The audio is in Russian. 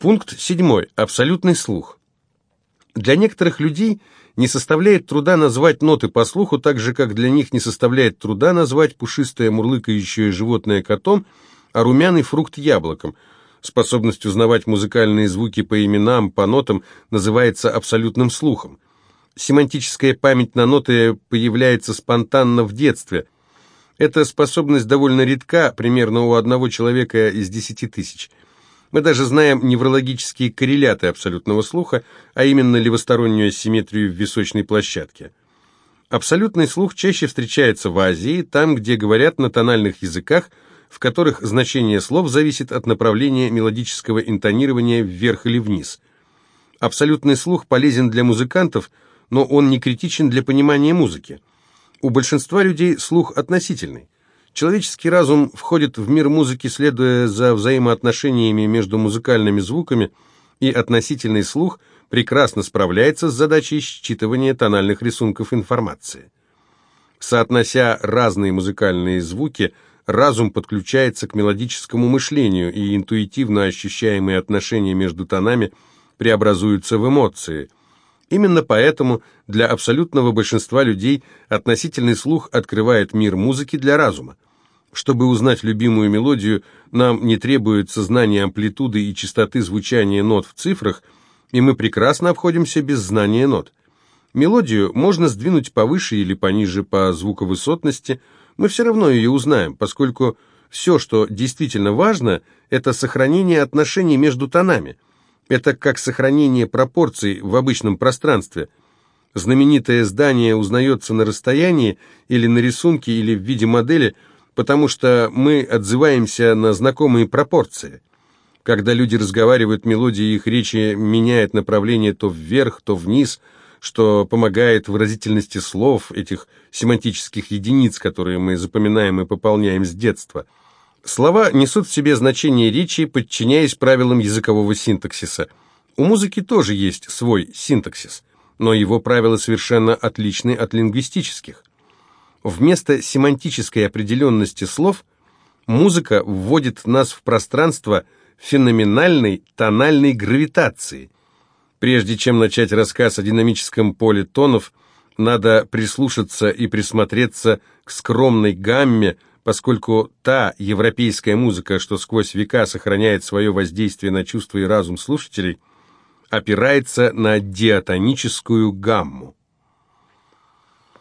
Пункт 7. Абсолютный слух. Для некоторых людей не составляет труда назвать ноты по слуху, так же, как для них не составляет труда назвать пушистое мурлыкающее животное котом, а румяный фрукт яблоком. Способность узнавать музыкальные звуки по именам, по нотам называется абсолютным слухом. Семантическая память на ноты появляется спонтанно в детстве. Эта способность довольно редка, примерно у одного человека из десяти тысяч. Мы даже знаем неврологические корреляты абсолютного слуха, а именно левостороннюю асимметрию в височной площадке. Абсолютный слух чаще встречается в Азии, там, где говорят на тональных языках, в которых значение слов зависит от направления мелодического интонирования вверх или вниз. Абсолютный слух полезен для музыкантов, но он не критичен для понимания музыки. У большинства людей слух относительный. Человеческий разум входит в мир музыки, следуя за взаимоотношениями между музыкальными звуками, и относительный слух прекрасно справляется с задачей считывания тональных рисунков информации. Соотнося разные музыкальные звуки, разум подключается к мелодическому мышлению, и интуитивно ощущаемые отношения между тонами преобразуются в эмоции – Именно поэтому для абсолютного большинства людей относительный слух открывает мир музыки для разума. Чтобы узнать любимую мелодию, нам не требуется знание амплитуды и частоты звучания нот в цифрах, и мы прекрасно обходимся без знания нот. Мелодию можно сдвинуть повыше или пониже по звуковысотности, мы все равно ее узнаем, поскольку все, что действительно важно, это сохранение отношений между тонами – это как сохранение пропорций в обычном пространстве. Знаменитое здание узнается на расстоянии или на рисунке, или в виде модели, потому что мы отзываемся на знакомые пропорции. Когда люди разговаривают, мелодия их речи меняет направление то вверх, то вниз, что помогает выразительности слов, этих семантических единиц, которые мы запоминаем и пополняем с детства – Слова несут в себе значение речи, подчиняясь правилам языкового синтаксиса. У музыки тоже есть свой синтаксис, но его правила совершенно отличны от лингвистических. Вместо семантической определенности слов музыка вводит нас в пространство феноменальной тональной гравитации. Прежде чем начать рассказ о динамическом поле тонов, надо прислушаться и присмотреться к скромной гамме, поскольку та европейская музыка, что сквозь века сохраняет свое воздействие на чувства и разум слушателей, опирается на диатоническую гамму.